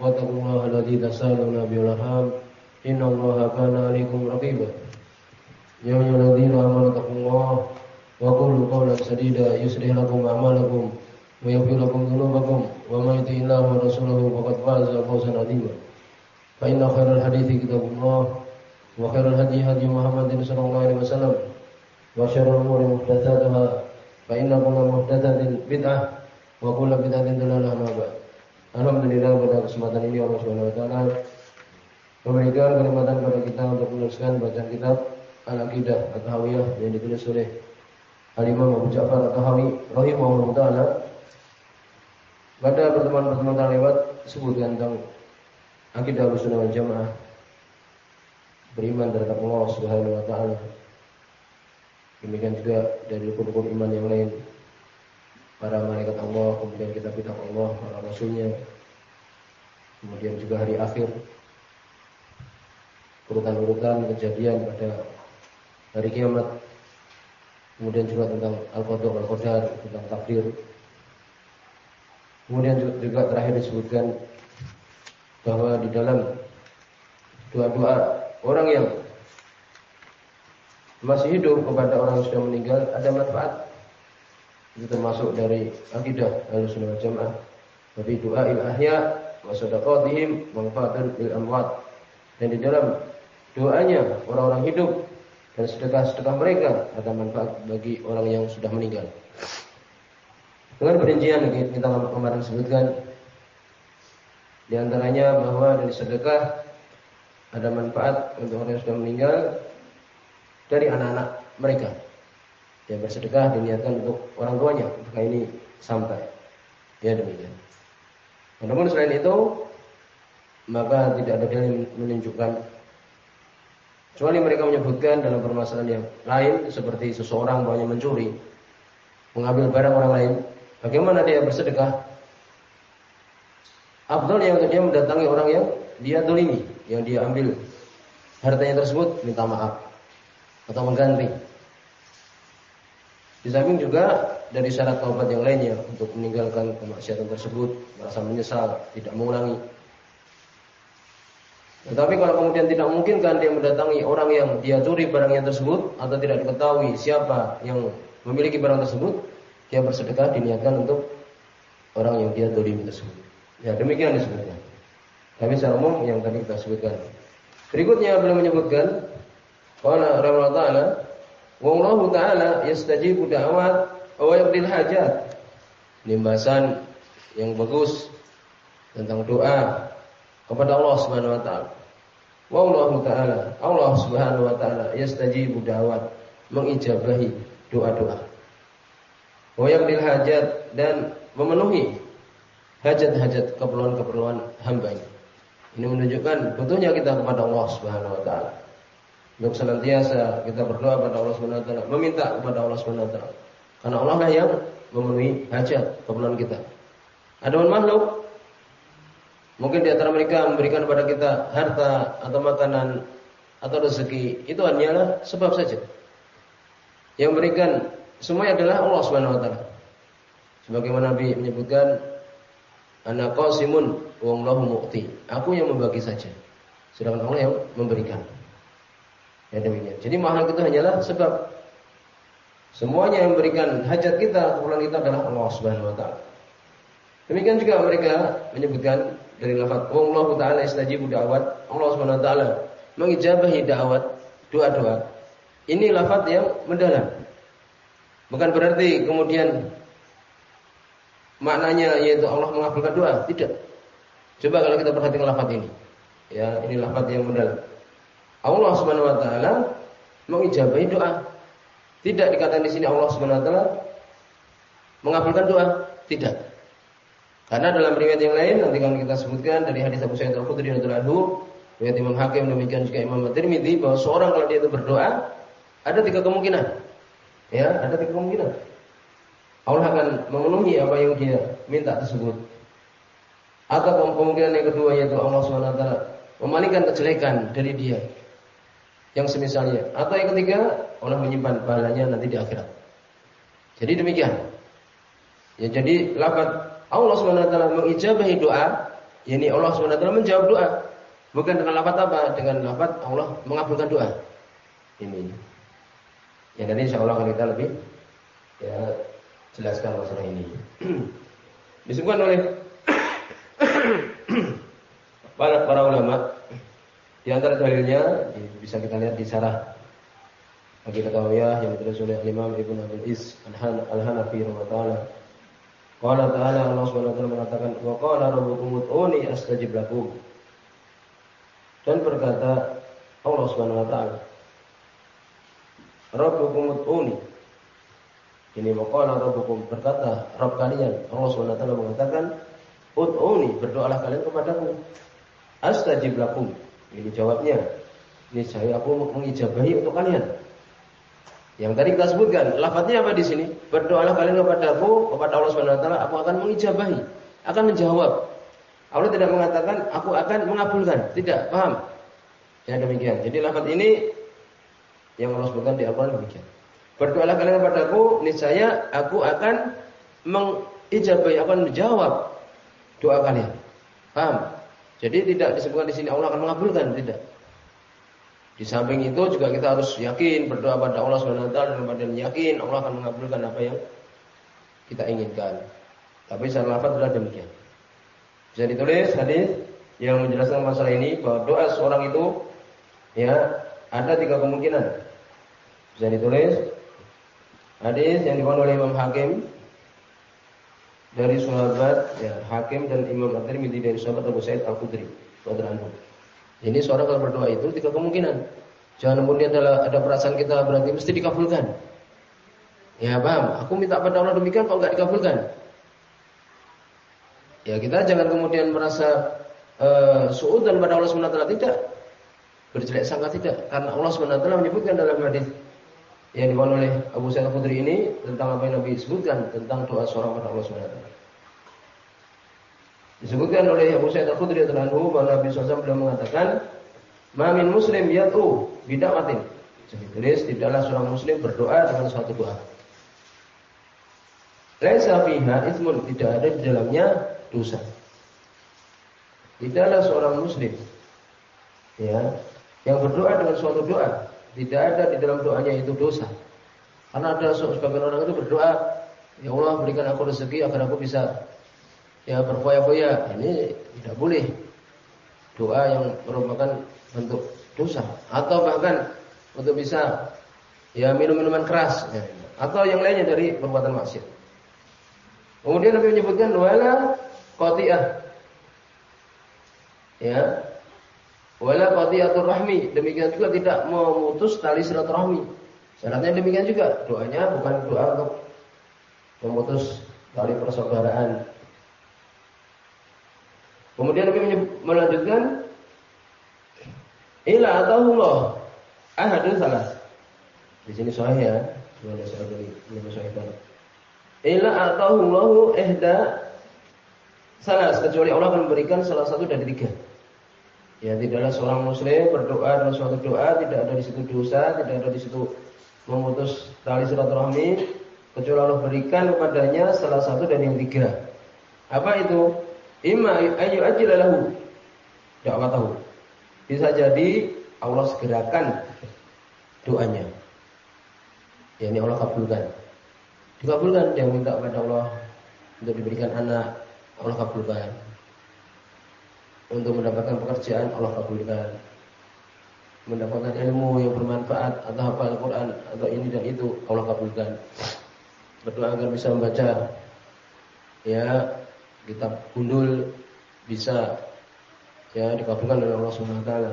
واتقوا الله الذي تسالون به الأرحام إن الله كان عليكم رقيبا يا أيها الذين آمنوا اتقوا الله وقولوا قولا سديدا يصلح لكم أعمالكم ويغفر لكم ذنوبكم ومن يطع الله ورسوله فقد فاز فوزا عظيما فإن خير الحديث كتاب الله وخير الهدي هدي محمد صلى الله عليه وسلم وشر الأمور محدثاتها فإن كل محدثة بدعة وكل بدعة ضلالة ما بعد Alhamdulillah pada kesempatan ini Allah Subhanahu wa taala memberikan kenikmatan kepada kita untuk meneruskan bacaan kitab Al-Aqidah At-Tahawiyah yang ditulis oleh Al-Imam Abu Ja'far At-Tahawi rahimahullah taala. Pada pertemuan-pertemuan terlewat sebutkan tentang akidah Ahlussunnah wal Jamaah beriman terhadap Allah Subhanahu wa taala. Demikian juga dari rukun-rukun iman yang lain para malaikat Allah, kemudian kitab-kitab Allah, para rasulnya, kemudian juga hari akhir, urutan-urutan kejadian pada hari kiamat, kemudian juga tentang al-qadar al-qadar, tentang takdir. Kemudian juga terakhir disebutkan bahwa di dalam doa-doa orang yang masih hidup kepada orang yang sudah meninggal ada manfaat itu termasuk dari akidah Ahlussunnah wal Jamaah. Tapi doa il ahya wa sadaqatihim manfaatun lil amwat. Dan di dalam doanya orang-orang hidup dan sedekah-sedekah mereka ada manfaat bagi orang yang sudah meninggal. Dengan perincian yang kita kemarin sebutkan di antaranya bahwa dari sedekah ada manfaat untuk orang yang sudah meninggal dari anak-anak mereka ya bersedekah diniatkan untuk orang tuanya apakah ini sampai? Ya demikian. Namun selain itu maka tidak ada dalil menunjukkan kecuali mereka menyebutkan dalam permasalahan yang lain seperti seseorang banyak mencuri mengambil barang orang lain bagaimana dia bersedekah? Abdul yang untuk dia mendatangi orang yang dia dolimi yang dia ambil hartanya tersebut minta maaf atau mengganti di samping juga dari syarat taubat yang lainnya untuk meninggalkan kemaksiatan tersebut, merasa menyesal, tidak mengulangi. Tetapi kalau kemudian tidak mungkin kan dia mendatangi orang yang dia curi barangnya tersebut atau tidak diketahui siapa yang memiliki barang tersebut, dia bersedekah diniatkan untuk orang yang dia dolimi tersebut. Ya demikian disebutkan. Tapi secara umum yang tadi kita sebutkan. Berikutnya beliau menyebutkan, Rasulullah Ta'ala Wallahu taala yastajibu da'wat wa yaqdil hajat. Nimbasan yang bagus tentang doa kepada Allah Subhanahu wa taala. Wallahu taala, Allah Subhanahu wa taala yastajibu da'wat, mengijabahi doa-doa. Wa yaqdil hajat dan memenuhi hajat-hajat keperluan-keperluan hambanya. Ini menunjukkan butuhnya kita kepada Allah Subhanahu wa taala untuk senantiasa kita berdoa kepada Allah taala, meminta kepada Allah taala. Karena Allah lah yang memenuhi hajat keperluan kita. Ada makhluk mungkin di antara mereka memberikan kepada kita harta atau makanan atau rezeki, itu hanyalah sebab saja. Yang memberikan semuanya adalah Allah taala. Sebagaimana Nabi menyebutkan ana qasimun wa Allahu mu'ti. Aku yang membagi saja. Sedangkan Allah yang memberikan. Ya demikian. Jadi makhluk itu hanyalah sebab semuanya yang memberikan hajat kita, keperluan kita adalah Allah Subhanahu wa taala. Demikian juga mereka menyebutkan dari lafaz Allah taala istajibu da'wat, Allah Subhanahu wa taala mengijabahi da'wat, doa-doa. Ini lafaz yang mendalam. Bukan berarti kemudian maknanya yaitu Allah mengabulkan doa, tidak. Coba kalau kita perhatikan lafaz ini. Ya, ini lafaz yang mendalam. Allah Subhanahu wa taala mengijabahi doa. Tidak dikatakan di sini Allah Subhanahu wa taala mengabulkan doa, tidak. Karena dalam riwayat yang lain nanti akan kita sebutkan dari hadis Abu Sa'id Al-Khudri radhiyallahu anhu, riwayat Imam Hakim demikian juga Imam At-Tirmidzi bahwa seorang kalau dia itu berdoa ada tiga kemungkinan. Ya, ada tiga kemungkinan. Allah akan memenuhi apa yang dia minta tersebut. Atau kemungkinan yang kedua yaitu Allah SWT memalingkan kejelekan dari dia yang semisalnya. Atau yang ketiga Allah menyimpan pahalanya nanti di akhirat. Jadi demikian. Ya jadi lafaz Allah SWT mengijabahi doa, yakni Allah SWT menjawab doa. Bukan dengan lafaz apa? Dengan lafaz Allah mengabulkan doa. Ini. Ya nanti insya Allah kita lebih ya jelaskan masalah ini. Disebutkan oleh para para ulama di antara dalilnya bisa kita lihat di sarah bagi ya yang ditulis oleh Imam Ibnu Abil Is Al-Hanafi rahimahullah Qala ta'ala Allah Subhanahu wa taala mengatakan wa qala rabbukum ud'uni astajib lakum. Dan berkata Allah Subhanahu wa taala Rabbukum ud'uni. Ini wa qala rabbukum berkata Rabb kalian Allah Subhanahu wa taala mengatakan ud'uni berdoalah kalian kepadaku. Astajib lakum. Ini jawabnya. Ini saya aku mengijabahi untuk kalian. Yang tadi kita sebutkan, lafadznya apa di sini? Berdoalah kalian kepada aku, kepada Allah Subhanahu wa taala, aku akan mengijabahi, akan menjawab. Allah tidak mengatakan aku akan mengabulkan, tidak, paham? Ya demikian. Jadi lafaz ini yang Allah sebutkan di Al-Qur'an demikian. Berdoalah kalian kepada aku, niscaya aku akan mengijabahi, akan menjawab doa kalian. Paham? Jadi tidak disebutkan di sini Allah akan mengabulkan, tidak. Di samping itu juga kita harus yakin berdoa pada Allah Subhanahu wa taala dan badan yakin Allah akan mengabulkan apa yang kita inginkan. Tapi secara lafaz adalah demikian. Bisa ditulis hadis yang menjelaskan masalah ini bahwa doa seorang itu ya ada tiga kemungkinan. Bisa ditulis hadis yang dibawa oleh Imam Hakim dari sahabat ya Hakim dan Imam At-Tirmidzi dari sahabat Abu Sa'id Al-Khudri radhiyallahu ini seorang kalau berdoa itu tiga kemungkinan. Jangan kemudian adalah ada perasaan kita berarti mesti dikabulkan. Ya paham? Aku minta pada Allah demikian kalau nggak dikabulkan. Ya kita jangan kemudian merasa uh, suudan pada Allah SWT tidak. Berjelek sangka tidak. Karena Allah SWT menyebutkan dalam hadis yang dibawa oleh Abu Sa'id Khudri ini tentang apa yang Nabi sebutkan tentang doa seorang pada Allah SWT. Disebutkan oleh Abu Sa'id Al-Khudri radhiyallahu bahwa Nabi SAW beliau mengatakan, "Ma min muslim yad'u bid'atin." Jadi tulis tidaklah seorang muslim berdoa dengan suatu doa. Laisa fiha itsmun, tidak ada di dalamnya dosa. Tidaklah seorang muslim ya, yang berdoa dengan suatu doa, tidak ada di dalam doanya itu dosa. Karena ada sebagian orang itu berdoa, "Ya Allah, berikan aku rezeki agar aku bisa ya berfoya-foya ini tidak boleh doa yang merupakan bentuk dosa atau bahkan untuk bisa ya minum minuman keras ya, atau yang lainnya dari perbuatan maksiat. Kemudian Nabi menyebutkan wala qati'ah. Ya. Wala qati'atur rahmi, demikian juga tidak memutus tali silaturahmi. Syaratnya demikian juga, doanya bukan doa untuk memutus tali persaudaraan Kemudian Nabi melanjutkan ila atahullah ahadun salah. Di sini sahih ya. Boleh saya beri ini sahih banget. Ila atahullahu ihda salah kecuali Allah akan memberikan salah satu dari tiga. Ya tidaklah seorang muslim berdoa dalam suatu doa tidak ada di situ dosa, tidak ada di situ memutus tali silaturahmi kecuali Allah berikan kepadanya salah satu dari yang tiga. Apa itu? Ima ayu ajilalahu tahu. Bisa jadi Allah segerakan doanya. Ya ini Allah kabulkan. Dikabulkan dia minta kepada Allah untuk diberikan anak, Allah kabulkan. Untuk mendapatkan pekerjaan, Allah kabulkan. Mendapatkan ilmu yang bermanfaat atau hafal Al-Quran atau ini dan itu, Allah kabulkan. Berdoa agar bisa membaca ya kitab gundul bisa ya dikabulkan oleh Allah taala.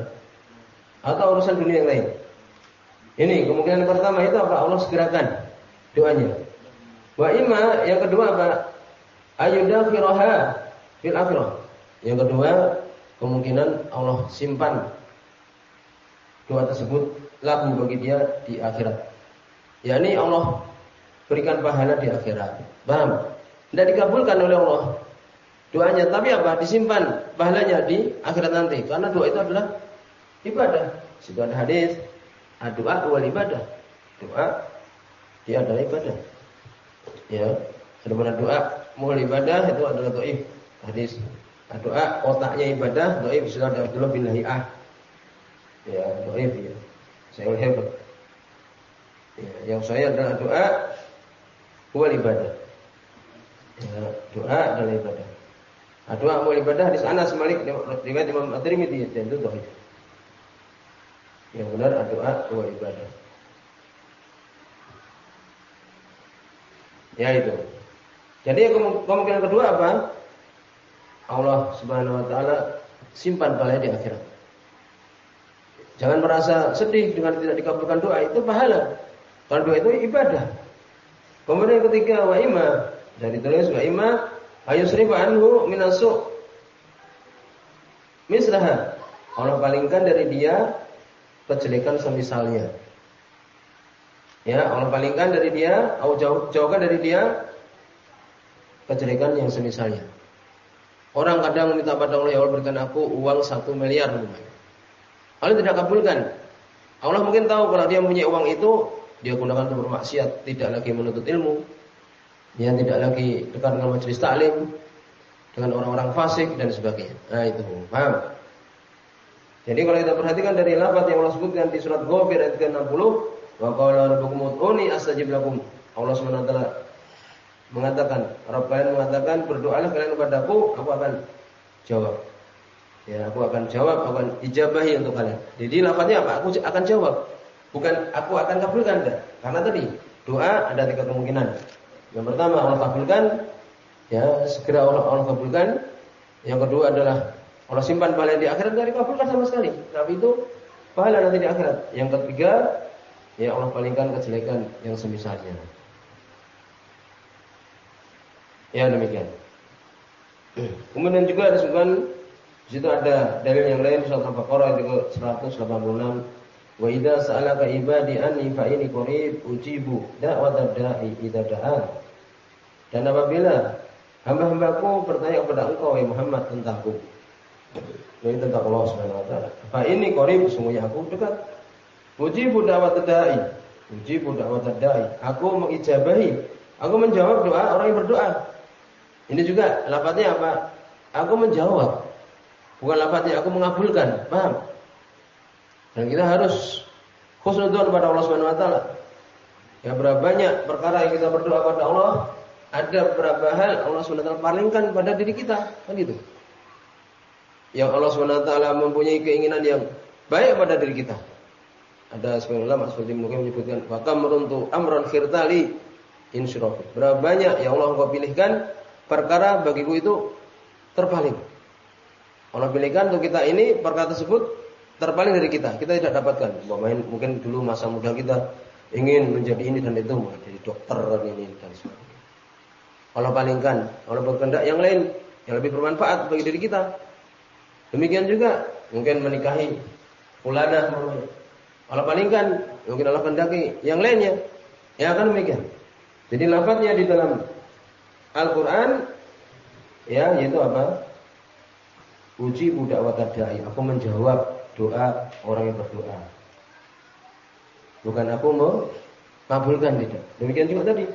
Atau urusan dunia yang lain. Ini kemungkinan pertama itu apa? Allah segerakan doanya. Wa ima yang kedua apa? Ayudakhiraha fil akhirah. Yang kedua, kemungkinan Allah simpan doa tersebut lagu bagi dia di akhirat. yakni Allah berikan pahala di akhirat. Paham? Tidak dikabulkan oleh Allah doanya, tapi apa? Disimpan pahalanya di akhirat nanti. Karena doa itu adalah ibadah. Ada hadis, doa wal ibadah. Doa dia adalah ibadah. Ya, mana doa mau ibadah itu adalah doa Hadis. Doa otaknya ibadah, doa sudah ada Abdullah bin Lahiyah. Ya, doa ya. Saya hebat. Ya, yang saya adalah doa wal ibadah. Ya, doa adalah ibadah. Nah, doa mau ibadah di sana semalik riwayat Imam At-Tirmidzi dan itu doa. Yang benar doa wal ibadah. Ya itu. Jadi kemungkinan kedua apa? Allah Subhanahu wa taala simpan pahala di akhirat. Jangan merasa sedih dengan tidak dikabulkan doa, itu pahala. Karena doa itu ibadah. Kemudian ketiga wa ima dari tulis wa ima ayusrifa anhu minasu mislaha. Allah palingkan dari dia kejelekan semisalnya. Ya, Allah palingkan dari dia, atau jauh, jauhkan dari dia kejelekan yang semisalnya. Orang kadang minta pada Allah, ya Allah berikan aku uang satu miliar. Allah tidak kabulkan. Allah mungkin tahu kalau dia punya uang itu, dia gunakan untuk bermaksiat, tidak lagi menuntut ilmu, dia tidak lagi dekat dengan majelis taklim, dengan orang-orang fasik dan sebagainya. Nah itu, paham? Jadi kalau kita perhatikan dari lafaz yang Allah sebutkan di surat Ghafir ayat ke-60, Wa qala rabbukum ud'uni astajib lakum. Allah SWT mengatakan, Rabb kalian mengatakan berdoalah kalian kepadaku, aku akan jawab. Ya, aku akan jawab, aku akan ijabahi untuk kalian. Jadi lafaznya apa? Aku akan jawab. Bukan aku akan kabulkan enggak. Karena tadi doa ada tiga kemungkinan. Yang pertama Allah kabulkan, ya segera Allah, Allah kabulkan. Yang kedua adalah Allah simpan pahala di akhirat dari kabulkan sama sekali. Tapi itu pahala nanti di akhirat. Yang ketiga ya Allah palingkan kejelekan yang semisalnya. Ya demikian. Kemudian juga ada sebuah di situ ada dalil yang lain surat Al-Baqarah ayat 186. Wa idza sa'alaka ibadi anni fa inni qarib ujibu da'watad da'i idza da'an. Dan apabila hamba-hambaku bertanya kepada engkau wahai Muhammad tentangku. Ini tentang Allah Subhanahu wa taala. Fa ini qarib sungguhnya aku dekat Ujibu da'wat da'i. Ujibu da'wat da'i. Aku mengijabahi. Aku menjawab doa orang yang berdoa. Ini juga lafaznya apa? Aku menjawab. Bukan lafaznya aku mengabulkan. Paham? Dan kita harus khusnudzon pada Allah Subhanahu wa taala. Ya berapa banyak perkara yang kita berdoa pada Allah, ada beberapa hal Allah Subhanahu wa taala palingkan pada diri kita, kan gitu. Yang Allah Subhanahu wa taala mempunyai keinginan yang baik pada diri kita. Ada sebagian ulama seperti mungkin menyebutkan wakam meruntuh amron khirtali insyirah. Berapa banyak yang Allah engkau pilihkan perkara bagiku itu terpaling. Allah pilihkan untuk kita ini perkara tersebut terpaling dari kita. Kita tidak dapatkan. Main, mungkin dulu masa muda kita ingin menjadi ini dan itu, menjadi dokter dan ini dan sebagainya. Allah palingkan, Allah berkehendak yang lain yang lebih bermanfaat bagi diri kita. Demikian juga mungkin menikahi fulana Allah palingkan, mungkin Allah kendaki yang lainnya. Ya akan demikian. Jadi lafadznya di dalam Al-Qur'an ya yaitu apa? Uji budak watadai. Aku menjawab doa orang yang berdoa. Bukan aku mau kabulkan tidak. Demikian juga tadi.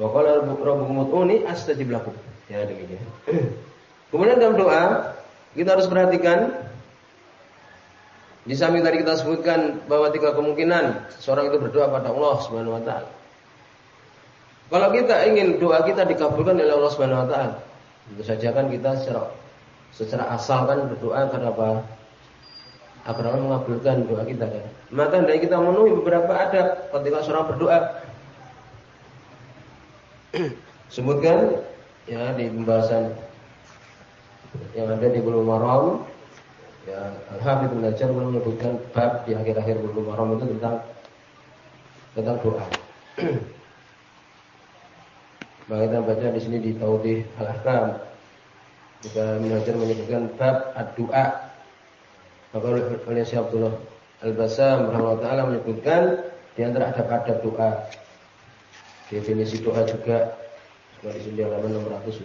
Wa qala rabbukum ud'uni astajib lakum. Ya demikian. Kemudian dalam doa kita harus perhatikan di samping tadi kita sebutkan bahwa tiga kemungkinan seorang itu berdoa pada Allah Subhanahu wa taala. Kalau kita ingin doa kita dikabulkan oleh Allah Subhanahu wa taala, tentu saja kan kita secara secara asal kan berdoa karena apa? Agar Allah mengabulkan doa kita kan. Maka hendaknya kita memenuhi beberapa adab ketika seorang berdoa. Sebutkan ya di pembahasan yang ada di Bulughul Maram Ya, Al-Hafidz belajar menyebutkan bab di akhir-akhir Bulughul Maram itu tentang tentang doa. Maka kita baca di sini di Taudih Al-Ahkam juga Minhajar menyebutkan bab ad-du'a. Maka oleh Syekh Abdullah Al-Basam rahimahullah taala menyebutkan di antara adab-adab doa. Definisi doa juga di sini halaman 665.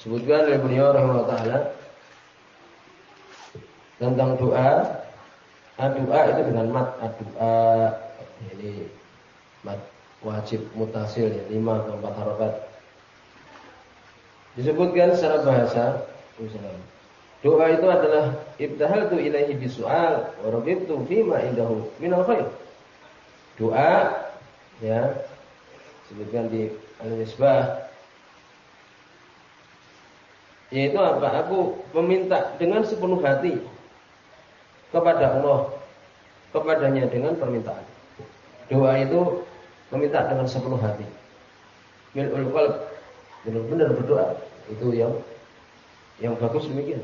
Sebutkan oleh beliau rahimahullah taala tentang doa. Doa itu dengan mat, doa ini mat wajib mutasil ya, lima atau empat harokat. Disebutkan secara bahasa, doa itu adalah ibtahal tu ilahi bisual, tu fima indahu minal khair. Doa ya sebutkan di al-misbah yaitu apa? Aku meminta dengan sepenuh hati kepada Allah kepadanya dengan permintaan. Doa itu meminta dengan sepenuh hati. Mil'ul qalb benar-benar berdoa itu yang yang bagus demikian.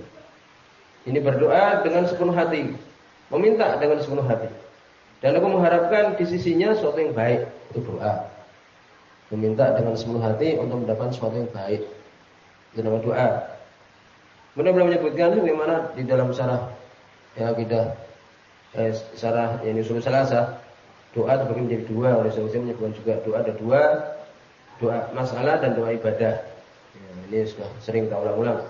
Ini berdoa dengan sepenuh hati, meminta dengan sepenuh hati. Dan aku mengharapkan di sisinya sesuatu yang baik itu doa. Meminta dengan sepenuh hati untuk mendapatkan sesuatu yang baik. Itu nama doa. Beliau menyebutkan bagaimana di dalam syarah ya kita eh, syarah yang usul salasa doa terbagi menjadi dua. Oleh saya menyebutkan juga doa ada dua doa masalah dan doa ibadah. Ya, ini sudah sering kita ulang-ulang.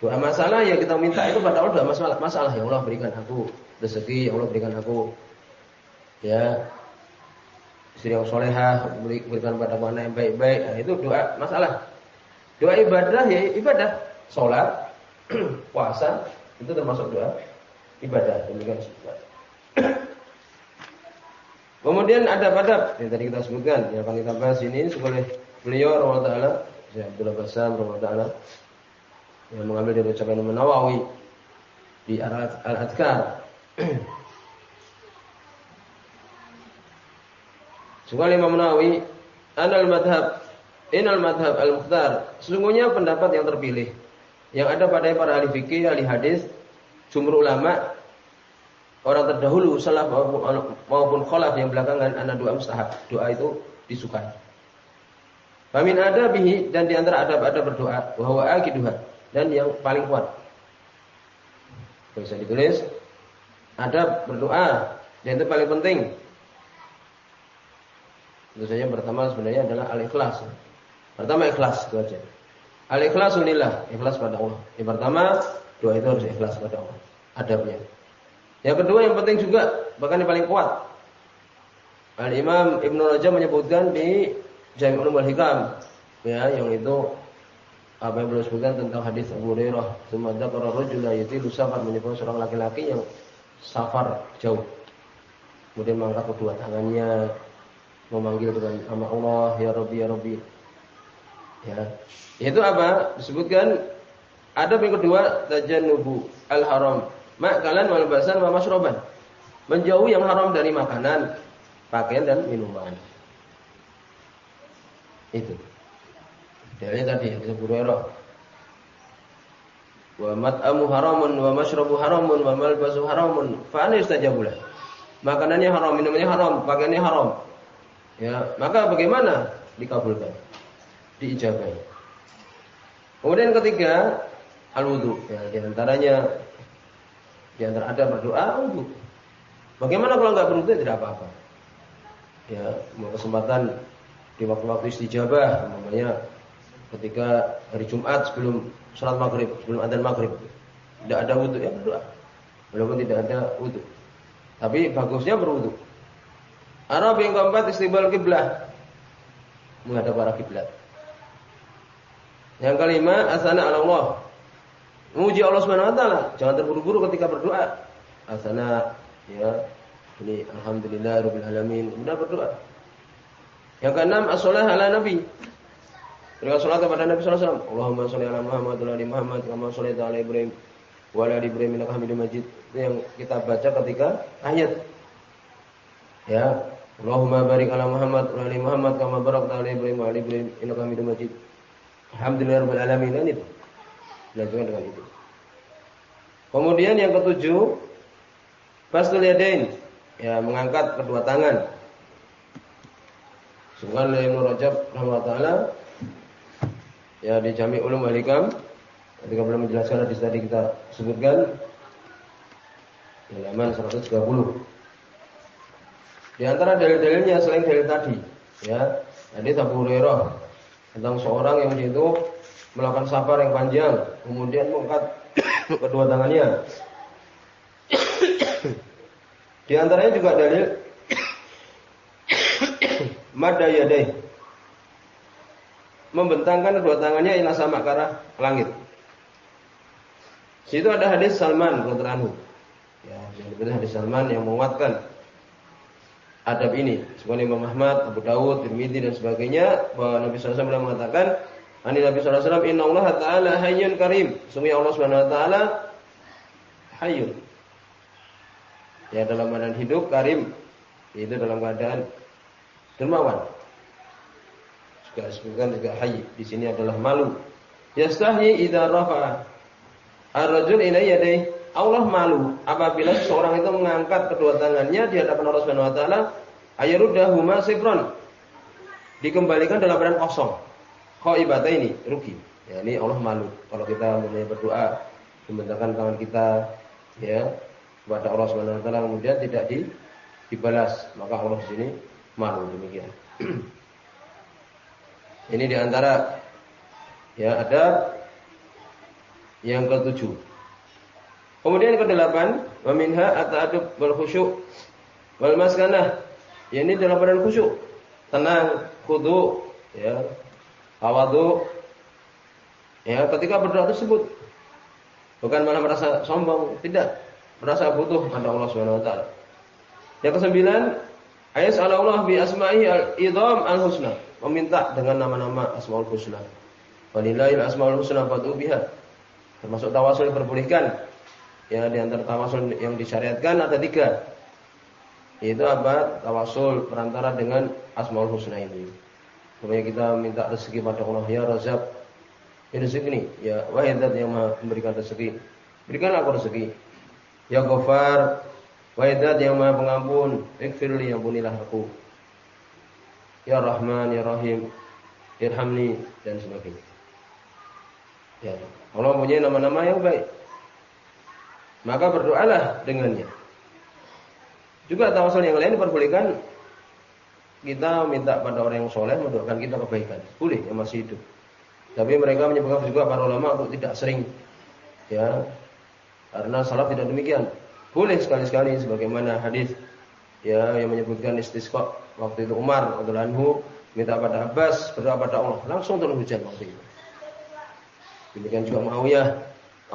Doa masalah yang kita minta itu pada Allah doa masalah. Masalah ya Allah berikan aku rezeki ya Allah berikan aku ya istri yang solehah berikan pada anak yang baik-baik. Nah, itu doa masalah. Doa ibadah ya ibadah. Sholat puasa itu termasuk doa ibadah demikian sebutkan. Kemudian ada pada yang tadi kita sebutkan yang akan kita bahas ini oleh beliau Allah taala Syekh Abdullah Basam Allah taala yang mengambil dari ucapan Imam Nawawi di Al-Adkar. Sekali Imam Nawawi, anal madhab, inal madhab al-mukhtar. Sesungguhnya pendapat yang terpilih yang ada pada para ahli fikih, ahli hadis, jumhur ulama, orang terdahulu salaf maupun kholaf yang belakangan anak doa mustahab. Doa itu disukai. Famin ada bihi dan di antara adab ada berdoa bahwa akiduha dan yang paling kuat. Bisa ditulis ada berdoa dan itu paling penting. Tentu saja pertama sebenarnya adalah al-ikhlas. Pertama ikhlas itu aja. Al-ikhlasu lillah, ikhlas pada Allah. Yang pertama, doa itu harus ikhlas pada Allah. Adabnya. Yang kedua yang penting juga, bahkan yang paling kuat. Al-Imam Ibnu Rajab menyebutkan di Jami' Ulum Hikam ya, yang itu apa yang beliau sebutkan tentang hadis Abu Hurairah, "Tsumma dzakara rajulan yatilu safar" menyebut seorang laki-laki yang safar jauh. Kemudian mengangkat kedua tangannya memanggil dengan nama Allah, "Ya Rabbi, ya Rabbi." Ya. Itu apa? Disebutkan ada yang kedua tajannubu al-haram. Makalan wal basan wa masroban. Menjauhi yang haram dari makanan, pakaian dan minuman. Itu. Dalilnya tadi yang disebut Hurairah. Wa mat'amu haramun wa mashrabu haramun wa malbasu haramun fa ana yustajabu Makanannya haram, minumannya haram, pakaiannya haram. Ya, maka bagaimana dikabulkan? diijabai. Kemudian ketiga al-wudu. Ya, di antaranya di antara ada berdoa wudu. Bagaimana kalau nggak berwudu tidak apa-apa. Ya, mau kesempatan di waktu-waktu istijabah, namanya ketika hari Jumat sebelum sholat maghrib, sebelum adzan maghrib, tidak ada wudhu ya berdoa, walaupun tidak ada wudhu. Tapi bagusnya berwudhu. Arab yang keempat istiqbal kiblah menghadap arah kiblat. Yang kelima, asana Allah. Memuji Allah Subhanahu wa taala, jangan terburu-buru ketika berdoa. Asana ya. Ini alhamdulillah rabbil alamin. Benar berdoa. Yang keenam, as-shalah ala nabi. Berikan salat kepada Nabi sallallahu alaihi wasallam. Allahumma shalli ala Muhammad wa ala Muhammad kama shallaita ala Ibrahim wa ala Ibrahim innaka Hamidum Majid. Itu yang kita baca ketika ayat. Ya, Allahumma barik ala Muhammad wa ala Muhammad kama barakta ala Ibrahim wa ala Ibrahim innaka Hamidum Majid. Alhamdulillah Rabbil Alamin itu. Dilanjutkan dengan itu. Kemudian yang ketujuh, Fastul Yadain. Ya, mengangkat kedua tangan. Oleh Ibnu Rajab rahimahullah ya di Jami Ulum Al-Hikam ketika belum menjelaskan hadis tadi kita sebutkan halaman 130. Di antara dalil-dalilnya selain dalil tadi, ya, hadis Abu tentang seorang yang itu melakukan safar yang panjang, kemudian mengangkat kedua tangannya. Di antaranya juga dalil yadai membentangkan kedua tangannya ila sama ke arah langit. Situ ada hadis Salman radhiyallahu Ya, yang hadis Salman yang menguatkan adab ini. Sebagai Imam Ahmad, Abu Dawud, Tirmidzi dan sebagainya bahwa Nabi SAW mengatakan, Ani Nabi SAW, Inna Allah Ta'ala hayyun karim. Sungguh Allah Subhanahu Wa Ta'ala hayyun. Ya dalam keadaan hidup karim. Itu dalam keadaan dermawan. Juga disebutkan juga hayy. Di sini adalah malu. Yastahi idza rafa'a ar-rajul ilayya yadayhi. Allah malu apabila seseorang itu mengangkat kedua tangannya di hadapan Allah Subhanahu wa taala ayarudahuma sifron. Dikembalikan dalam keadaan kosong ibadah ini rugi. Ya, ini Allah malu kalau kita mulai berdoa membentangkan tangan kita ya kepada Allah Subhanahu wa taala kemudian tidak di, dibalas, maka Allah di sini malu demikian. ini di antara ya ada yang ketujuh. Kemudian yang kedelapan, wa minha ata'adub wal khusyuk wal maskanah. Ya, ini dalam badan khusyuk, tenang, khudu, ya, Tawadu ya ketika berdoa tersebut bukan malah merasa sombong, tidak, merasa butuh pada Allah Subhanahu wa taala. Yang kesembilan, ayat Allah bi asma'i al-idham al-husna, meminta dengan nama-nama Asmaul Husna. Walillahil asmaul husna fad'u biha. Termasuk tawasul diperbolehkan. Ya, di antara tawasul yang disyariatkan ada tiga. Yaitu apa? Tawasul perantara dengan Asmaul Husna ini. Supaya kita minta rezeki pada Allah ya Razak. Ya rezeki ini ya wahai yang memberikan rezeki. Berikanlah aku rezeki. Ya Ghafar, wahai yang Maha Pengampun, ikfirli ampunilah aku. Ya Rahman, ya Rahim, irhamni dan sebagainya. Ya, Allah punya nama-nama yang baik. Maka berdoalah dengannya. Juga tawasul yang lain diperbolehkan kita minta pada orang yang soleh mendoakan kita kebaikan. Boleh yang masih hidup. Tapi mereka menyebutkan juga para ulama untuk tidak sering. Ya. Karena salaf tidak demikian. Boleh sekali-sekali sebagaimana hadis ya yang menyebutkan istisqa waktu itu Umar radhiyallahu anhu minta pada Abbas berdoa pada Allah langsung turun hujan waktu itu. Demikian juga Muawiyah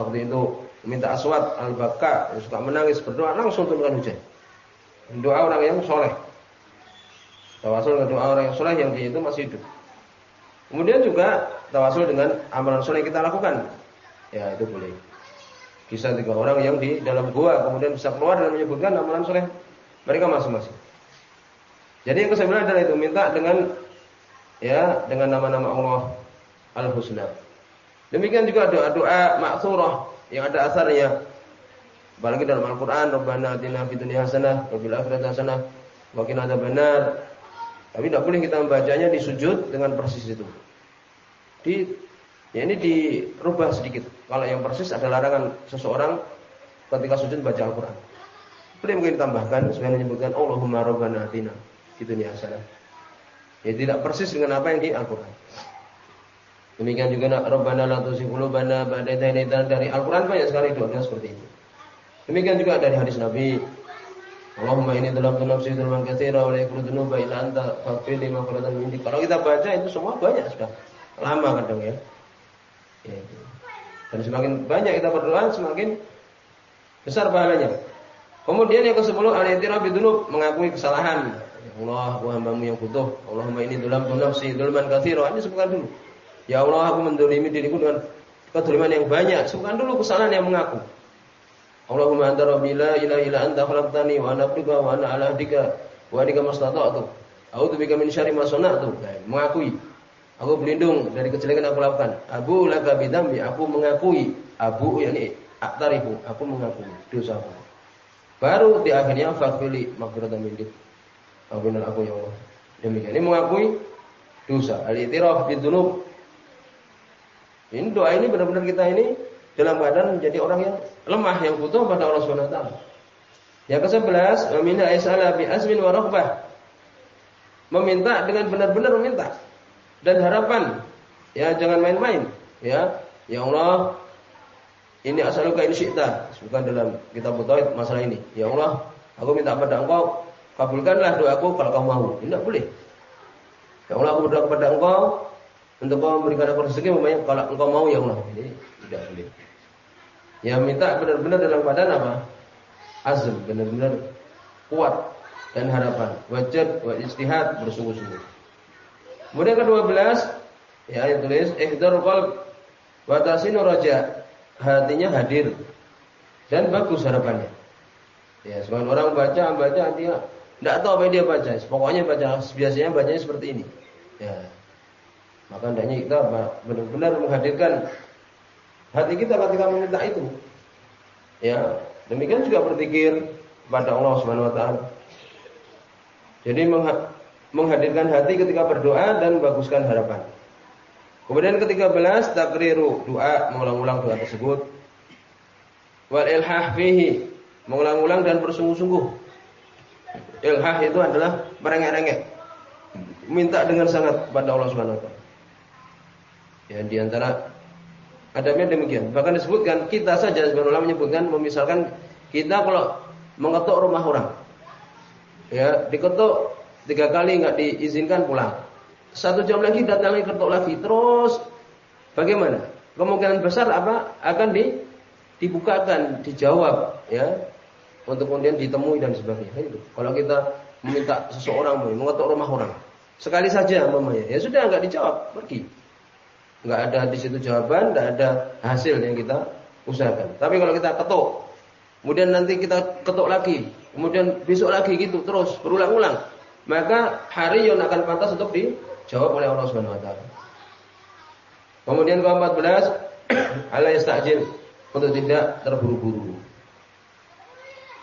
waktu itu minta Aswad al-Baka yang suka menangis berdoa langsung turunkan hujan. Doa orang yang soleh. Tawasul dengan doa orang yang soleh yang dia itu masih hidup. Kemudian juga tawasul dengan amalan soleh yang kita lakukan. Ya itu boleh. Bisa tiga orang yang di dalam gua kemudian bisa keluar dan menyebutkan amalan soleh mereka masing-masing. Jadi yang kesembilan adalah itu minta dengan ya dengan nama-nama Allah Al-Husna. Demikian juga doa-doa maksurah yang ada asarnya. Apalagi dalam Al-Qur'an, Rabbana atina fid hasanah wa fil akhirati hasanah wa qina adzabannar. Tapi tidak boleh kita membacanya di sujud dengan persis itu. Di ya ini dirubah sedikit. Kalau yang persis ada larangan seseorang ketika sujud baca Al-Qur'an. Boleh mungkin ditambahkan supaya menyebutkan Allahumma rabbana atina itu nih asalnya. Ya tidak persis dengan apa yang di Al-Qur'an. Demikian juga Rabbana la tuzigh qulubana dari Al-Qur'an banyak sekali doa seperti itu. Demikian juga dari hadis Nabi Allahumma ini dalam nafsi dzulman katsira wa la yakunu dzunuba illa anta faghfir li maghfiratan min Kalau kita baca itu semua banyak sudah. Lama kadang ya. ya. Dan semakin banyak kita berdoa semakin besar pahalanya. Kemudian yang ke-10 al-i'tiraf bidzunub, mengakui kesalahan. Ya Allah, wa hambamu yang butuh. Allahumma ini dalam nafsi dzulman katsira. Ini sebutkan dulu. Ya Allah, aku mendolimi diriku dengan kedoliman yang banyak. Sebutkan dulu kesalahan yang mengaku. Allahumma anta rabbi la ilaha illa anta khalaqtani wa ana abduka wa ana ala ahdika wa adika mastata'tu. A'udzu bika min syarri ma sana'tu. Mengakui. Aku berlindung dari kejelekan aku lakukan. Abu laka bidambi, aku mengakui. Abu yakni aktarifu, aku mengakui dosa aku. Baru di akhirnya fakfili maghfiratan mindik. Ampunilah aku ya Allah. Demikian ini mengakui dosa. Al-i'tiraf bidunub. Ini doa ini benar-benar kita ini dalam keadaan menjadi orang yang lemah yang butuh pada Allah Subhanahu wa. Yang ke-11, meminta isala bi azmin wa raghbah. Meminta dengan benar-benar meminta dan harapan. Ya, jangan main-main, ya. Ya Allah, ini asaluka in syi'ta. Bukan dalam kitab tauhid masalah ini. Ya Allah, aku minta pada Engkau kabulkanlah doaku kalau kau mau. Tidak boleh. Ya Allah, aku berdoa kepada Engkau untuk kau memberikan aku rezeki kalau engkau mau ya Allah. Ini tidak boleh. Ya minta benar-benar dalam keadaan apa? Azm, benar-benar kuat dan harapan. Wajib, wa istihad bersungguh-sungguh. Kemudian ke-12 ya yang tulis ihdar qalb wa tasinu raja. Hatinya hadir dan bagus harapannya. Ya, sebagian orang baca baca dia tidak tahu apa yang dia baca. Pokoknya baca biasanya bacanya seperti ini. Ya. Maka hendaknya kita benar-benar menghadirkan hati kita ketika meminta itu. Ya, demikian juga berpikir pada Allah Subhanahu wa taala. Jadi menghadirkan hati ketika berdoa dan baguskan harapan. Kemudian ketiga belas takriru doa mengulang-ulang doa tersebut. Wal ilhah fihi mengulang-ulang dan bersungguh-sungguh. Ilhah itu adalah merengek-rengek. Minta dengan sangat pada Allah Subhanahu wa taala. Ya, di antara Adabnya demikian. Bahkan disebutkan kita saja sebenarnya ulama menyebutkan memisalkan kita kalau mengetuk rumah orang. Ya, diketuk tiga kali nggak diizinkan pulang. Satu jam lagi datang lagi ketuk lagi terus bagaimana? Kemungkinan besar apa akan di, dibukakan, dijawab ya untuk kemudian ditemui dan sebagainya itu. Kalau kita meminta seseorang mengetuk rumah orang sekali saja mamanya ya sudah nggak dijawab pergi nggak ada di situ jawaban, nggak ada hasil yang kita usahakan. Tapi kalau kita ketuk, kemudian nanti kita ketuk lagi, kemudian besok lagi gitu terus berulang-ulang, maka hari yang akan pantas untuk dijawab oleh Allah Subhanahu wa taala. Kemudian ke-14 ala yastajil untuk tidak terburu-buru.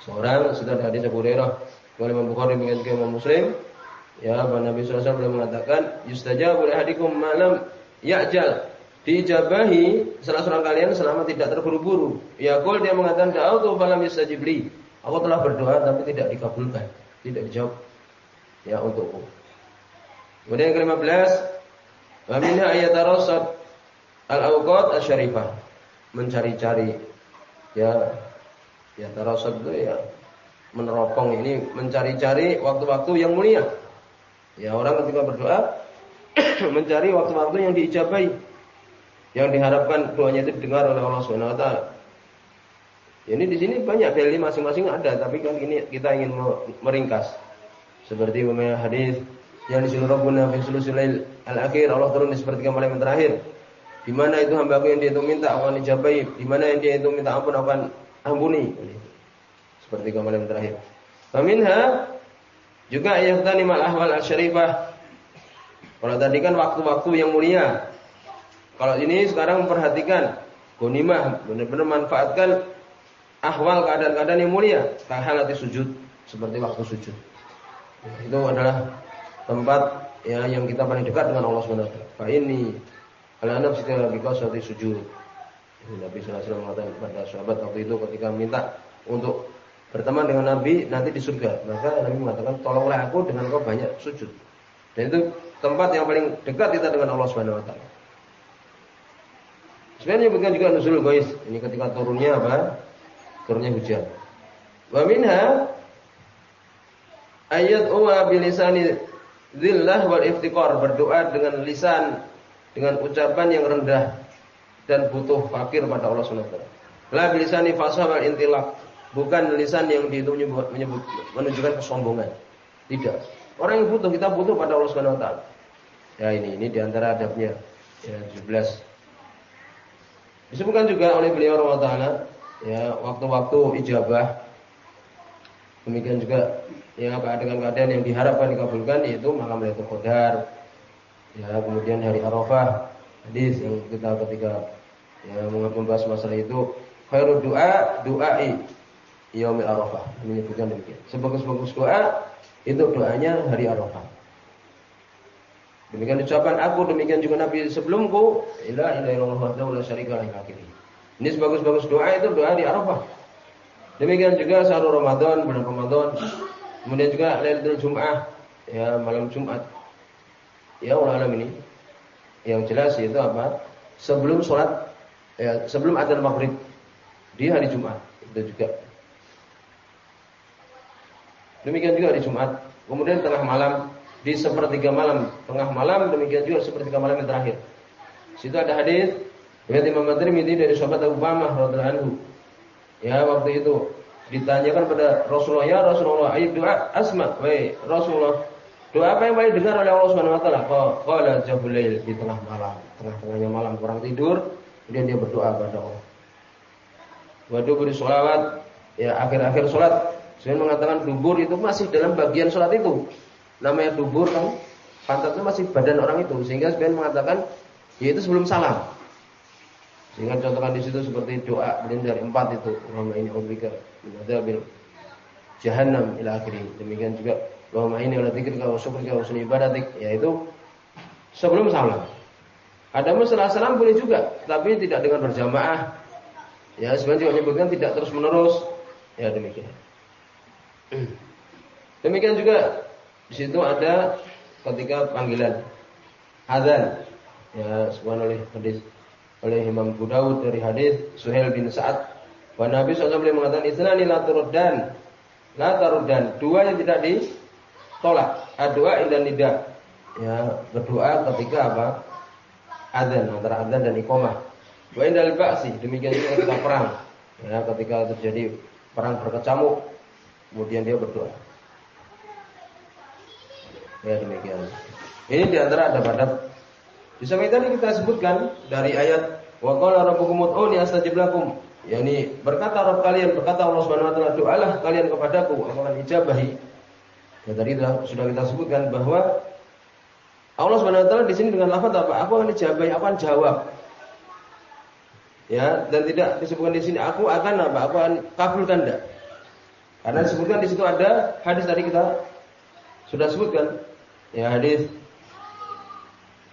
Seorang sudah hadis Abu Hurairah Imam Bukhari mengenai Imam Muslim ya Nabi sallallahu alaihi wasallam mengatakan yustajabu li ahadikum malam ya'jal diijabahi salah seorang kalian selama tidak terburu-buru. Ya kul dia mengatakan da'autu falam yastajib li. Aku telah berdoa tapi tidak dikabulkan, tidak dijawab ya untukku. Kemudian yang ke-15 wa minha ayatarasad al-awqat asyarifah. Mencari-cari ya ya tarasad itu ya meneropong ini mencari-cari waktu-waktu yang mulia. Ya orang ketika berdoa mencari waktu-waktu yang diijabai yang diharapkan doanya itu didengar oleh Allah Subhanahu wa taala. Ini di sini banyak dalil masing-masing ada, tapi kan ini kita ingin meringkas. Seperti memang hadis yang disuruh Rabbuna fi sulusil al-akhir Allah turun di sepertiga malam yang terakhir. Di mana itu hamba aku yang dia itu minta akan dijabai, di mana yang dia itu minta ampun akan ampuni. Seperti malam yang terakhir. Faminha juga ayat tani mal ahwal al-syarifah kalau tadi kan waktu-waktu yang mulia. Kalau ini sekarang memperhatikan gonimah, benar-benar manfaatkan ahwal keadaan-keadaan yang mulia, kahalati sujud seperti waktu sujud. Itu adalah tempat ya yang kita paling dekat dengan Allah Subhanahu wa taala. ini ala nafsi bika suatu sujud. Nabi sallallahu alaihi wasallam mengatakan kepada sahabat waktu itu ketika minta untuk berteman dengan Nabi nanti di surga. Maka Nabi mengatakan tolonglah aku dengan kau banyak sujud. Dan itu tempat yang paling dekat kita dengan Allah Subhanahu wa taala. Sebenarnya bukan juga nuzul guys. Ini ketika turunnya apa? Turunnya hujan. Wa minha ayat uwa bilisani zillah wal iftiqar berdoa dengan lisan dengan ucapan yang rendah dan butuh fakir pada Allah Subhanahu wa taala. La bilisani fasah wal intilaq, bukan lisan yang itu menyebut, menyebut menunjukkan kesombongan. Tidak. Orang yang butuh kita butuh pada Allah Subhanahu. Ya ini ini di antara adabnya. Ya 17. Disebutkan juga oleh beliau Allah ya waktu-waktu ijabah. Demikian juga ya keadaan-keadaan yang diharapkan dikabulkan yaitu malam Lailatul Qadar. Ya kemudian hari Arafah hadis yang kita ketika ya membahas masalah itu khairu doa doai yaumil Arafah menyebutkan demikian. Sebagus-bagus doa itu doanya hari Arafah. Demikian ucapan aku, demikian juga Nabi sebelumku. La ilaha illallah Ini sebagus-bagus doa itu doa di Arafah. Demikian juga sahur Ramadan, bulan Ramadan. Kemudian juga Lailatul Jum'ah, ya malam Jumat. Ya Allah alam ini. Yang jelas itu apa? Sebelum sholat, ya, sebelum adzan maghrib di hari Jumat itu juga. Demikian juga di Jumat. Kemudian tengah malam di sepertiga malam, tengah malam, demikian juga sepertiga malam yang terakhir. Situ ada hadis dari Imam Tirmidzi dari sahabat Abu Bakar radhiyallahu anhu. Ya, waktu itu ditanyakan pada Rasulullah, "Ya Rasulullah, ayat doa asma." Wahai Rasulullah, doa apa yang paling dengar oleh Allah Subhanahu wa taala? Qala Jibril di tengah malam, tengah-tengahnya malam kurang tidur, kemudian dia berdoa kepada Allah. Waduh beri sholawat, ya akhir-akhir sholat. Saya mengatakan dubur itu masih dalam bagian sholat itu. Namanya dubur kan pantatnya masih badan orang itu. Sehingga sebagian mengatakan yaitu sebelum salam. Sehingga contohkan di situ seperti doa beliau dari empat itu. Allahumma ini ubika min adzabil jahannam ila akhiri demikian juga Allahumma ini ala dzikrika wa syukrika wa husni ibadatik. Yaitu sebelum salam. Ada masalah salam boleh juga tapi tidak dengan berjamaah. Ya sebenarnya juga menyebutkan tidak terus menerus ya demikian demikian juga di situ ada ketika panggilan. Azan ya oleh hadis oleh Imam Abu Dawud dari hadis Suhail bin Sa'ad. Wa Nabi SAW mengatakan isnani la turuddan. La taruddan dua yang tidak ditolak. Doa dan nida. Ya berdoa ketika apa? Azan antara azan dan iqamah. Wa indal ba'si. Demikian juga ketika perang. Ya ketika terjadi perang berkecamuk kemudian dia berdoa Ya demikian. Ini di antara adab-adab. Di samping tadi kita sebutkan dari ayat wa qala rabbukum ud'uni astajib lakum. Yani berkata Rabb kalian, berkata Allah Subhanahu wa taala, doalah kalian kepadaku, aku akan ijabahi. Ya tadi sudah kita sebutkan bahwa Allah Subhanahu wa taala di sini dengan lafaz apa? Aku akan ijabahi, aku akan jawab. Ya, dan tidak disebutkan di sini aku akan apa? Aku akan kabulkan enggak. Karena disebutkan di situ ada hadis tadi kita sudah sebutkan Ya hadis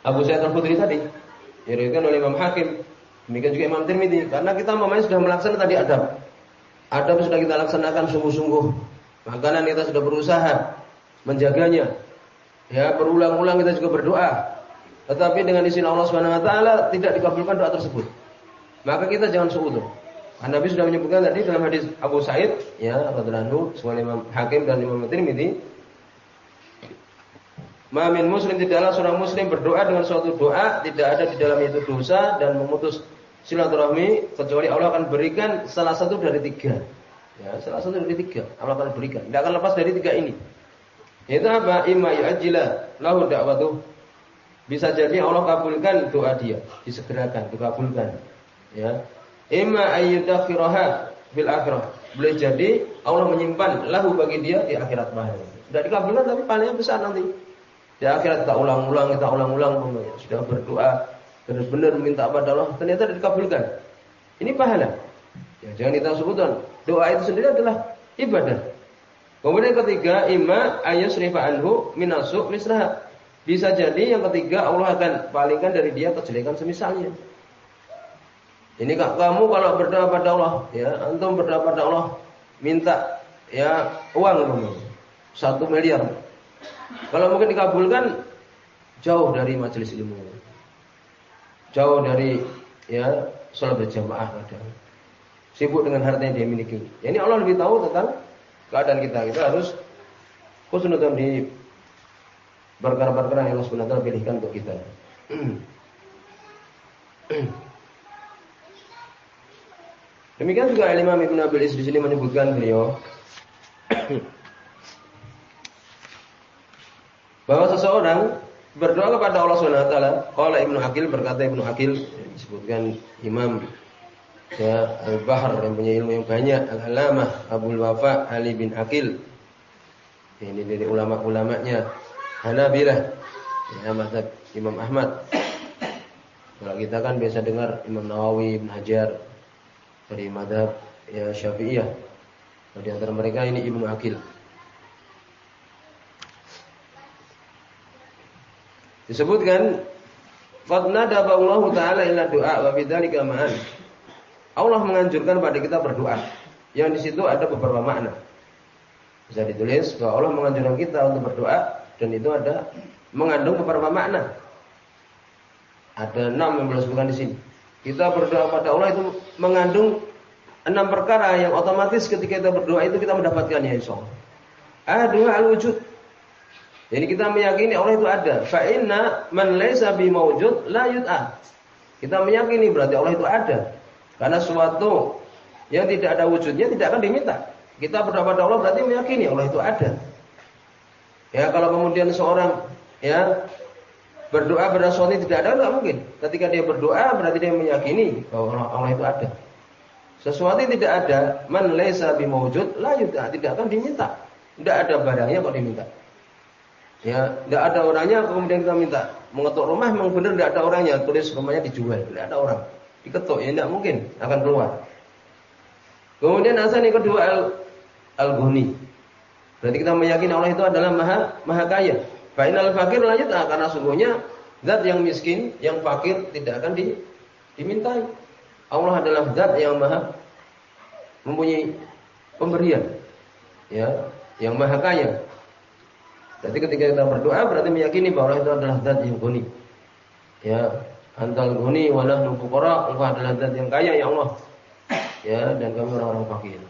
Abu Sa'id Al-Khudri tadi diriwayatkan oleh Imam Hakim, demikian juga Imam Tirmidzi karena kita memang sudah melaksanakan tadi adab. Adab sudah kita laksanakan sungguh-sungguh. Makanan kita sudah berusaha menjaganya. Ya, berulang-ulang kita juga berdoa. Tetapi dengan izin Allah Subhanahu wa taala tidak dikabulkan doa tersebut. Maka kita jangan suudzon. Nabi sudah menyebutkan tadi dalam hadis Abu Sa'id ya radhiyallahu anhu, Imam Hakim dan Imam Tirmidzi Mamin muslim tidaklah seorang muslim berdoa dengan suatu doa tidak ada di dalam itu dosa dan memutus silaturahmi kecuali Allah akan berikan salah satu dari tiga. Ya, salah satu dari tiga Allah akan berikan. Tidak akan lepas dari tiga ini. Itu apa? Imma yu'ajjila lahu da'watuh. Bisa jadi Allah kabulkan doa dia, disegerakan, dikabulkan. Ya. Imma ayyudakhiraha fil akhirah. Boleh jadi Allah menyimpan lahu bagi dia di akhirat pahala. Tidak dikabulkan tapi pahalanya besar nanti. Di akhirat kita ulang-ulang, kita ulang-ulang sudah berdoa benar-benar minta pada Allah, ternyata dikabulkan. Ini pahala. Ya, jangan kita sebutkan. Doa itu sendiri adalah ibadah. Kemudian ketiga, ima ayusrifa anhu minasuk misrah. Bisa jadi yang ketiga Allah akan palingkan dari dia kejelekan semisalnya. Ini kak kamu kalau berdoa pada Allah, ya antum berdoa pada Allah, minta ya uang satu miliar, kalau mungkin dikabulkan jauh dari majelis ilmu. Jauh dari ya sholat berjamaah kadang. Sibuk dengan harta yang dia miliki. Ya, ini Allah lebih tahu tentang keadaan kita. Kita harus khusnudan di perkara-perkara yang Allah SWT pilihkan untuk kita. Demikian juga Imam Ibn Abil di sini menyebutkan beliau bahwa seseorang berdoa kepada Allah Subhanahu wa taala. Qala Ibnu Akil berkata Ibnu Akil disebutkan Imam ya Al-Bahr yang punya ilmu yang banyak, Al-Alamah Abu Wafa Ali bin Akil. Ini dari ulama-ulamanya Hanabilah. Ya Imam Ahmad. Kalau kita kan biasa dengar Imam Nawawi, Ibn Hajar dari madhab ya Syafi'iyah. Di antara mereka ini Ibnu Akil. Disebutkan qad nadaba Allah taala ila du'a wa bidzalika ma'an. Allah menganjurkan pada kita berdoa. Yang di situ ada beberapa makna. Bisa ditulis bahwa Allah menganjurkan kita untuk berdoa dan itu ada mengandung beberapa makna. Ada enam yang beliau sebutkan di sini. Kita berdoa pada Allah itu mengandung enam perkara yang otomatis ketika kita berdoa itu kita mendapatkan ya insya Allah. Dua al-wujud. Jadi kita meyakini Allah itu ada. Fa inna man laisa bi mawjud la yud'a. Kita meyakini berarti Allah itu ada. Karena suatu yang tidak ada wujudnya tidak akan diminta. Kita berdoa pada Allah berarti meyakini Allah itu ada. Ya kalau kemudian seorang ya berdoa pada yang tidak ada tidak mungkin. Ketika dia berdoa berarti dia meyakini bahwa Allah itu ada. Sesuatu yang tidak ada, man laisa bimawjud la yud'a, tidak akan diminta. Tidak ada barangnya kok diminta. Ya, tidak ada orangnya kemudian kita minta. Mengetuk rumah memang benar tidak ada orangnya, tulis rumahnya dijual, tidak ada orang. Diketuk ya tidak mungkin akan keluar. Kemudian asal yang kedua al al. Berarti kita meyakini Allah itu adalah maha maha kaya. Fa'inal fakir lanjut ah, karena sungguhnya zat yang miskin, yang fakir tidak akan di, dimintai. Allah adalah zat yang maha mempunyai pemberian. Ya, yang maha kaya. Berarti ketika kita berdoa berarti meyakini bahwa Allah itu adalah zat yang guni. Ya, antal guni walah fuqara, engkau adalah zat yang kaya ya Allah. Ya, dan kami orang-orang fakir.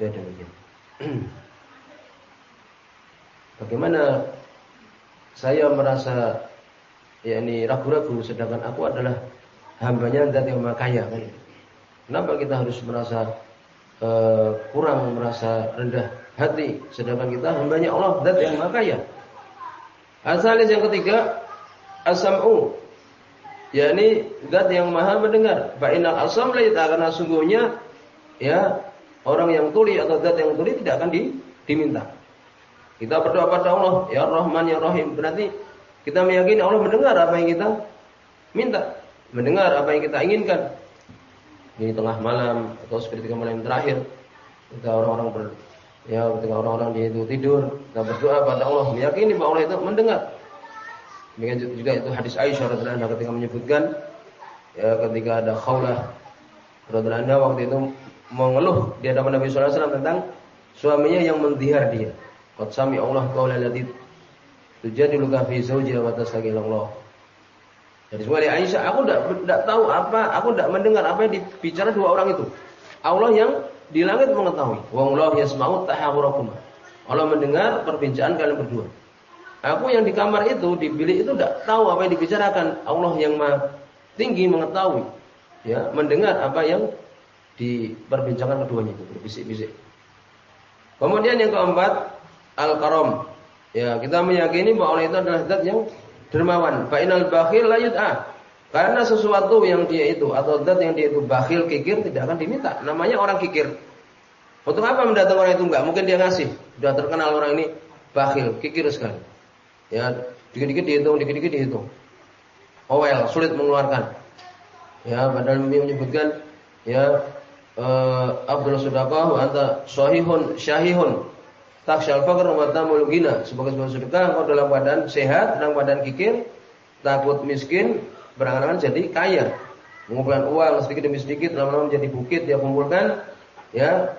Ya demikian. Bagaimana saya merasa ya ini ragu-ragu sedangkan aku adalah hambanya zat yang maha kaya kan. Kenapa kita harus merasa uh, kurang merasa rendah hati sedangkan kita hambanya Allah zat yang maha kaya. Asalis yang ketiga asam'u yakni zat yang maha mendengar. Fa innal asam la karena sungguhnya ya orang yang tuli atau zat yang tuli tidak akan di, diminta. Kita berdoa pada Allah, ya Rahman ya Rahim. Berarti kita meyakini Allah mendengar apa yang kita minta mendengar apa yang kita inginkan. Di tengah malam atau ketika malam terakhir ketika orang-orang ber, ya ketika orang-orang dia itu tidur kita berdoa pada Allah meyakini bahwa Allah itu mendengar. Demikian juga itu hadis Aisyah radhiallahu anha ketika menyebutkan ya ketika ada khaulah radhiallahu anha waktu itu mengeluh di hadapan Nabi sallallahu alaihi wasallam tentang suaminya yang mendihar dia qad sami Allah qaula allati tujadiluka fi zawjiha wa tastaghfirullah jadi semua Aisyah, aku tidak tahu apa, aku tidak mendengar apa yang dibicara dua orang itu. Allah yang di langit mengetahui. Wallahu yasma'u tahawurakum. Allah mendengar perbincangan kalian berdua. Aku yang di kamar itu, di bilik itu tidak tahu apa yang dibicarakan. Allah yang maha tinggi mengetahui. Ya, mendengar apa yang diperbincangkan keduanya itu, berbisik-bisik. Kemudian yang keempat, al-karam. Ya, kita meyakini bahwa Allah itu adalah zat yang dermawan. Fa bakhil la yud'a. Karena sesuatu yang dia itu atau zat yang dia itu bakhil kikir tidak akan diminta. Namanya orang kikir. Untuk apa mendatang orang itu enggak? Mungkin dia ngasih. Sudah terkenal orang ini bakhil, kikir sekali. Ya, dikit-dikit dihitung, dikit-dikit dihitung. Owel, sulit mengeluarkan. Ya, padahal menyebutkan ya uh, Abdul Sudaqah anta sahihun syahihun Taksyal fakr wa tamul. Sebagai sebuah sedekah engkau dalam badan sehat, dalam badan kikir, takut miskin, berangan-angan jadi kaya. Mengumpulkan uang sedikit demi sedikit, lama-lama menjadi bukit dia kumpulkan, ya.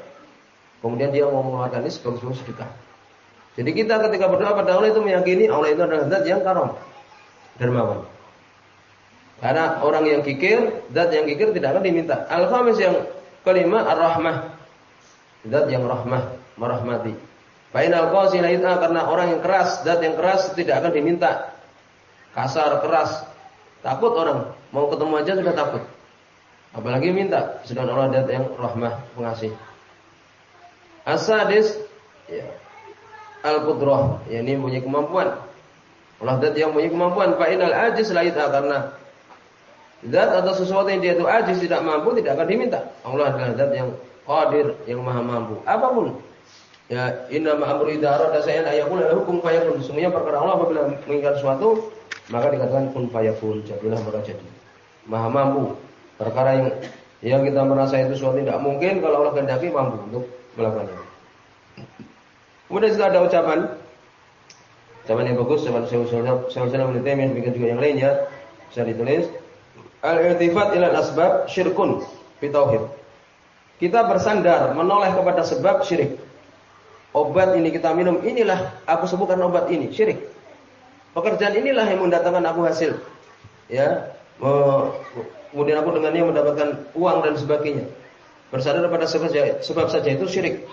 Kemudian dia mau mengeluarkan ini sebagai sebuah sedekah. Jadi kita ketika berdoa pada Allah itu meyakini Allah itu adalah zat yang karom, dermawan. Karena orang yang kikir, zat yang kikir tidak akan diminta. Al-khamis yang kelima ar-rahmah. Zat yang rahmah, merahmati. Fainal qasi la karena orang yang keras, zat yang keras tidak akan diminta. Kasar, keras. Takut orang, mau ketemu aja sudah takut. Apalagi minta, sedangkan Allah zat yang rahmah, pengasih. Asadis ya, al-qudrah, yakni punya kemampuan. Allah zat yang punya kemampuan. Fainal ajiz la karena zat atau sesuatu yang dia itu ajiz tidak mampu tidak akan diminta. Allah adalah zat yang qadir, yang maha mampu. Apa pun Ya, inna ma'amru idza arada shay'an ayakun lahu kun fayakun. Sesungguhnya perkara Allah apabila menginginkan sesuatu, maka dikatakan kun fayakun, jadilah maka jadi. Maha mampu. Perkara yang yang kita merasa itu sesuatu tidak mungkin kalau Allah kehendaki mampu untuk melakukannya. Kemudian juga ada ucapan Zaman yang bagus zaman Syaikhul Islam Ibnu Taimiyah demikian juga yang lainnya bisa ditulis al-iltifat ila asbab syirkun fi tauhid. Kita bersandar menoleh kepada sebab syirik. Obat ini kita minum, inilah aku sebutkan obat ini, syirik. Pekerjaan inilah yang mendatangkan aku hasil. Ya, kemudian aku dengannya mendapatkan uang dan sebagainya. Bersandar pada sebab saja, sebab saja itu syirik.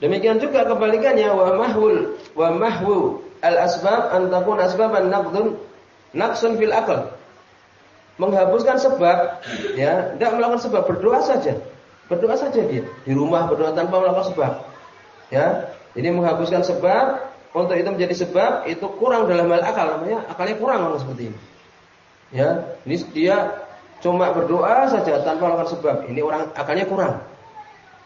Demikian juga kebalikannya wa mahwul wa mahwu al asbab an takun asbaban naqdun naqsun fil aql. Menghapuskan sebab ya, tidak melakukan sebab berdoa saja. Berdoa saja dia di rumah berdoa tanpa melakukan sebab. Ya, ini menghapuskan sebab untuk itu menjadi sebab itu kurang dalam hal akal namanya akalnya kurang orang seperti ini. Ya, ini dia cuma berdoa saja tanpa melakukan sebab. Ini orang akalnya kurang.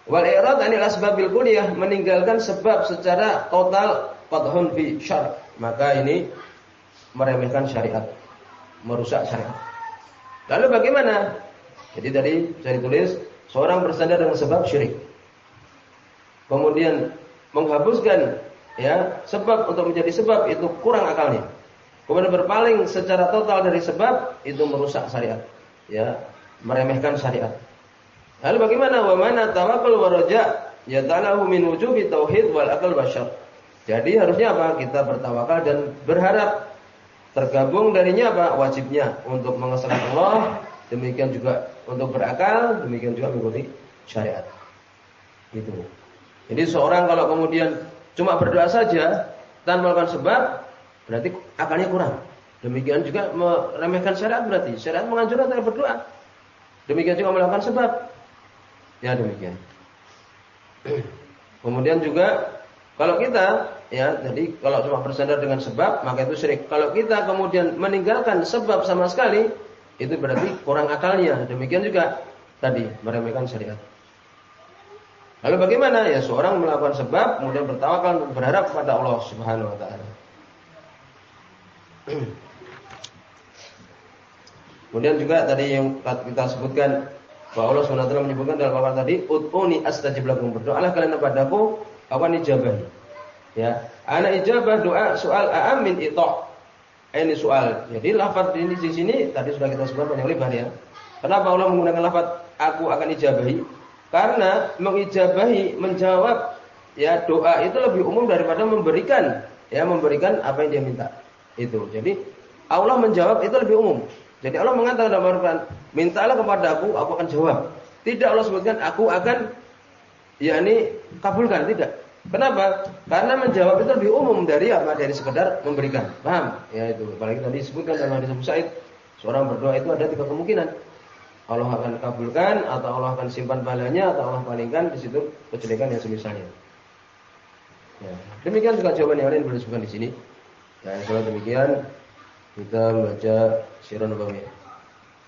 Wal i'rad anil asbabil kulliyah meninggalkan sebab secara total qadhun fi syar. Maka ini meremehkan syariat, merusak syariat. Lalu bagaimana? Jadi tadi saya tulis seorang bersandar dengan sebab syirik. Kemudian menghapuskan ya sebab untuk menjadi sebab itu kurang akalnya. Kemudian berpaling secara total dari sebab itu merusak syariat. Ya, meremehkan syariat. Lalu bagaimana wa mana tawakkul wa raja yatalahu min wujubi tauhid wal akal basyar. Jadi harusnya apa? Kita bertawakal dan berharap tergabung darinya apa? Wajibnya untuk mengesahkan Allah, demikian juga untuk berakal, demikian juga mengikuti syariat. Itu. Jadi seorang kalau kemudian cuma berdoa saja tanpa melakukan sebab, berarti akalnya kurang. Demikian juga meremehkan syariat berarti. Syariat menganjurkan untuk berdoa. Demikian juga melakukan sebab. Ya demikian. Kemudian juga kalau kita ya jadi kalau cuma bersandar dengan sebab maka itu syirik. Kalau kita kemudian meninggalkan sebab sama sekali itu berarti kurang akalnya. Demikian juga tadi meremehkan syariat. Lalu bagaimana? Ya seorang melakukan sebab kemudian bertawakal berharap kepada Allah Subhanahu wa taala. Kemudian juga tadi yang kita sebutkan bahwa Allah SWT menyebutkan dalam Al-Quran tadi, "Ut'uni astajib lakum." Berdoalah kalian kepadaku, awan ijabah. Ya, ana ijabah doa soal amin itu. Ini soal. Jadi lafaz ini di sini tadi sudah kita sebutkan banyak lebar ya. Kenapa Allah menggunakan lafaz aku akan ijabahi? Karena mengijabahi, menjawab ya doa itu lebih umum daripada memberikan ya memberikan apa yang dia minta. Itu. Jadi Allah menjawab itu lebih umum. Jadi Allah mengatakan dalam Al-Quran, mintalah kepada aku, aku akan jawab. Tidak Allah sebutkan, aku akan, yakni kabulkan, tidak. Kenapa? Karena menjawab itu lebih umum dari apa? Dari sekedar memberikan. Paham? Ya itu. Apalagi tadi disebutkan dalam hadis Abu Said, seorang berdoa itu ada tiga kemungkinan. Allah akan kabulkan, atau Allah akan simpan pahalanya, atau Allah palingkan di situ kejelekan yang semisalnya. Ya. Demikian juga jawaban yang lain boleh disebutkan di sini. Dan kalau demikian kita membaca Sirah Nabawiyah.